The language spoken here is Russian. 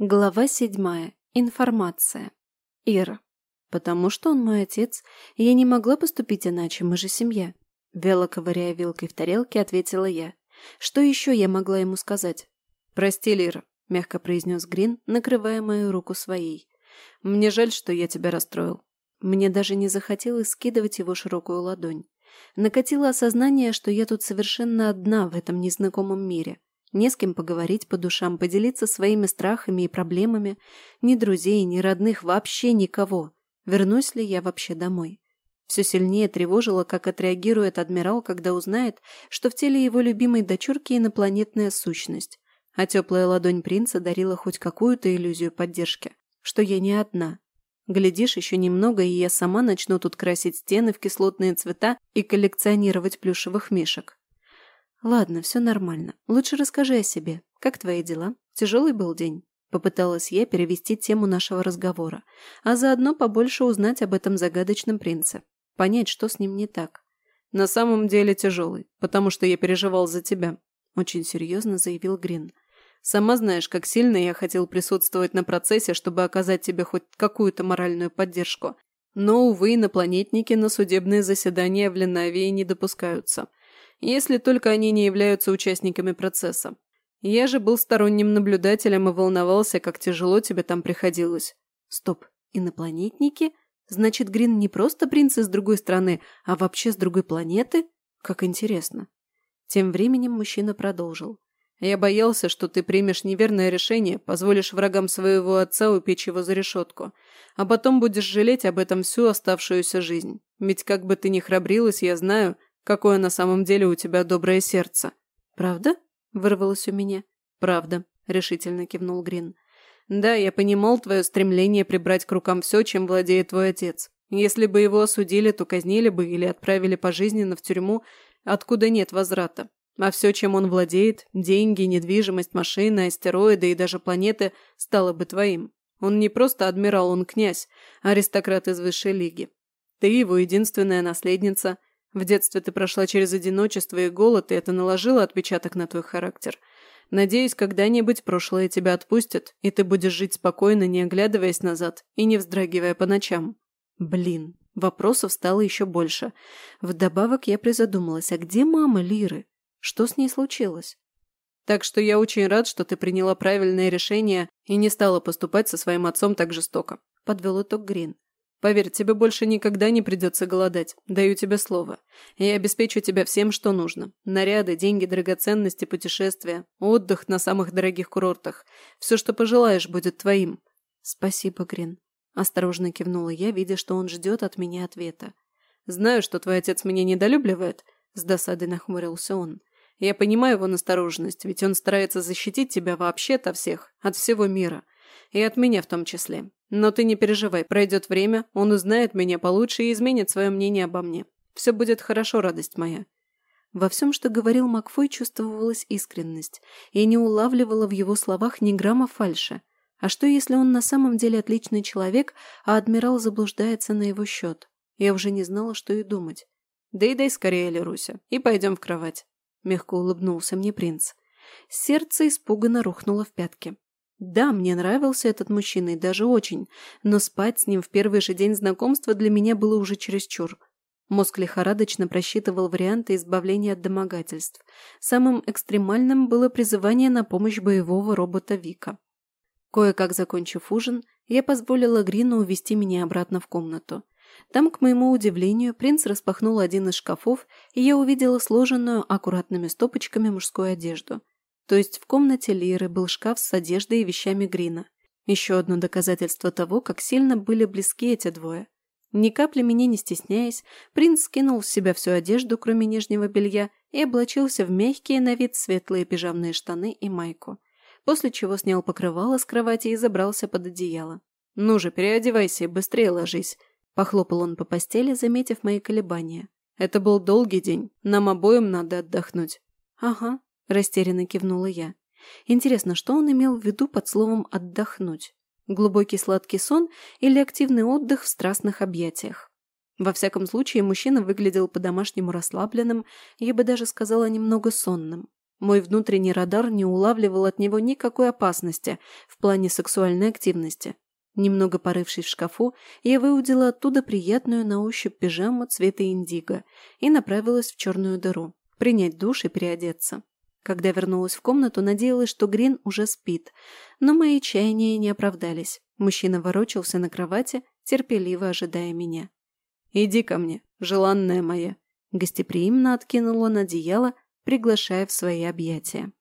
Глава седьмая. Информация. Ира. Потому что он мой отец, и я не могла поступить иначе, мы же семья. Вяло ковыряя вилкой в тарелке, ответила я. Что еще я могла ему сказать? Прости, Лира, мягко произнес Грин, накрывая мою руку своей. Мне жаль, что я тебя расстроил. Мне даже не захотелось скидывать его широкую ладонь. Накатило осознание, что я тут совершенно одна в этом незнакомом мире. Не с кем поговорить по душам, поделиться своими страхами и проблемами. Ни друзей, ни родных, вообще никого. Вернусь ли я вообще домой? Все сильнее тревожило, как отреагирует адмирал, когда узнает, что в теле его любимой дочурки инопланетная сущность, а теплая ладонь принца дарила хоть какую-то иллюзию поддержки, что я не одна. Глядишь, еще немного, и я сама начну тут красить стены в кислотные цвета и коллекционировать плюшевых мишек. «Ладно, все нормально. Лучше расскажи о себе. Как твои дела? Тяжелый был день?» Попыталась я перевести тему нашего разговора, а заодно побольше узнать об этом загадочном принце. Понять, что с ним не так. «На самом деле тяжелый, потому что я переживал за тебя», – очень серьезно заявил Грин. «Сама знаешь, как сильно я хотел присутствовать на процессе, чтобы оказать тебе хоть какую-то моральную поддержку. Но, увы, инопланетники на судебные заседания в Ленавии не допускаются если только они не являются участниками процесса. Я же был сторонним наблюдателем и волновался, как тяжело тебе там приходилось. Стоп, инопланетники? Значит, Грин не просто принц из другой страны, а вообще с другой планеты? Как интересно. Тем временем мужчина продолжил. Я боялся, что ты примешь неверное решение, позволишь врагам своего отца упечь его за решетку, а потом будешь жалеть об этом всю оставшуюся жизнь. Ведь как бы ты ни храбрилась, я знаю, какое на самом деле у тебя доброе сердце». «Правда?» – вырвалось у меня. «Правда», – решительно кивнул Грин. «Да, я понимал твое стремление прибрать к рукам все, чем владеет твой отец. Если бы его осудили, то казнили бы или отправили пожизненно в тюрьму, откуда нет возврата. А все, чем он владеет – деньги, недвижимость, машины, астероиды и даже планеты – стало бы твоим. Он не просто адмирал, он князь, аристократ из высшей лиги. Ты его единственная наследница – в детстве ты прошла через одиночество и голод, и это наложило отпечаток на твой характер. Надеюсь, когда-нибудь прошлое тебя отпустит, и ты будешь жить спокойно, не оглядываясь назад и не вздрагивая по ночам. Блин, вопросов стало еще больше. Вдобавок я призадумалась, а где мама Лиры? Что с ней случилось? Так что я очень рад, что ты приняла правильное решение и не стала поступать со своим отцом так жестоко. Подвел итог Грин. Поверь, тебе больше никогда не придется голодать. Даю тебе слово. Я обеспечу тебя всем, что нужно. Наряды, деньги, драгоценности, путешествия, отдых на самых дорогих курортах. Все, что пожелаешь, будет твоим. Спасибо, Грин. Осторожно кивнула я, видя, что он ждет от меня ответа. Знаю, что твой отец меня недолюбливает. С досадой нахмурился он. Я понимаю его настороженность, ведь он старается защитить тебя вообще-то всех, от всего мира. И от меня в том числе. Но ты не переживай, пройдет время, он узнает меня получше и изменит свое мнение обо мне. Все будет хорошо, радость моя». Во всем, что говорил Макфой, чувствовалась искренность, и не улавливала в его словах ни грамма фальши. А что, если он на самом деле отличный человек, а адмирал заблуждается на его счет? Я уже не знала, что и думать. «Да и дай скорее, Леруся, и пойдем в кровать», — мягко улыбнулся мне принц. Сердце испуганно рухнуло в пятки. Да, мне нравился этот мужчина и даже очень, но спать с ним в первый же день знакомства для меня было уже чересчур. Мозг лихорадочно просчитывал варианты избавления от домогательств. Самым экстремальным было призывание на помощь боевого робота Вика. Кое-как закончив ужин, я позволила Грину увести меня обратно в комнату. Там, к моему удивлению, принц распахнул один из шкафов, и я увидела сложенную аккуратными стопочками мужскую одежду – то есть в комнате Лиры был шкаф с одеждой и вещами Грина. Еще одно доказательство того, как сильно были близки эти двое. Ни капли меня не стесняясь, принц скинул с себя всю одежду, кроме нижнего белья, и облачился в мягкие на вид светлые пижамные штаны и майку. После чего снял покрывало с кровати и забрался под одеяло. «Ну же, переодевайся и быстрее ложись», – похлопал он по постели, заметив мои колебания. «Это был долгий день, нам обоим надо отдохнуть». «Ага», – растерянно кивнула я. Интересно, что он имел в виду под словом «отдохнуть»? Глубокий сладкий сон или активный отдых в страстных объятиях? Во всяком случае, мужчина выглядел по-домашнему расслабленным, я бы даже сказала, немного сонным. Мой внутренний радар не улавливал от него никакой опасности в плане сексуальной активности. Немного порывшись в шкафу, я выудила оттуда приятную на ощупь пижаму цвета индиго и направилась в черную дыру, принять душ и переодеться. Когда вернулась в комнату, надеялась, что Грин уже спит, но мои чаяния не оправдались. Мужчина ворочался на кровати, терпеливо ожидая меня. «Иди ко мне, желанная моя!» Гостеприимно откинул он одеяло, приглашая в свои объятия.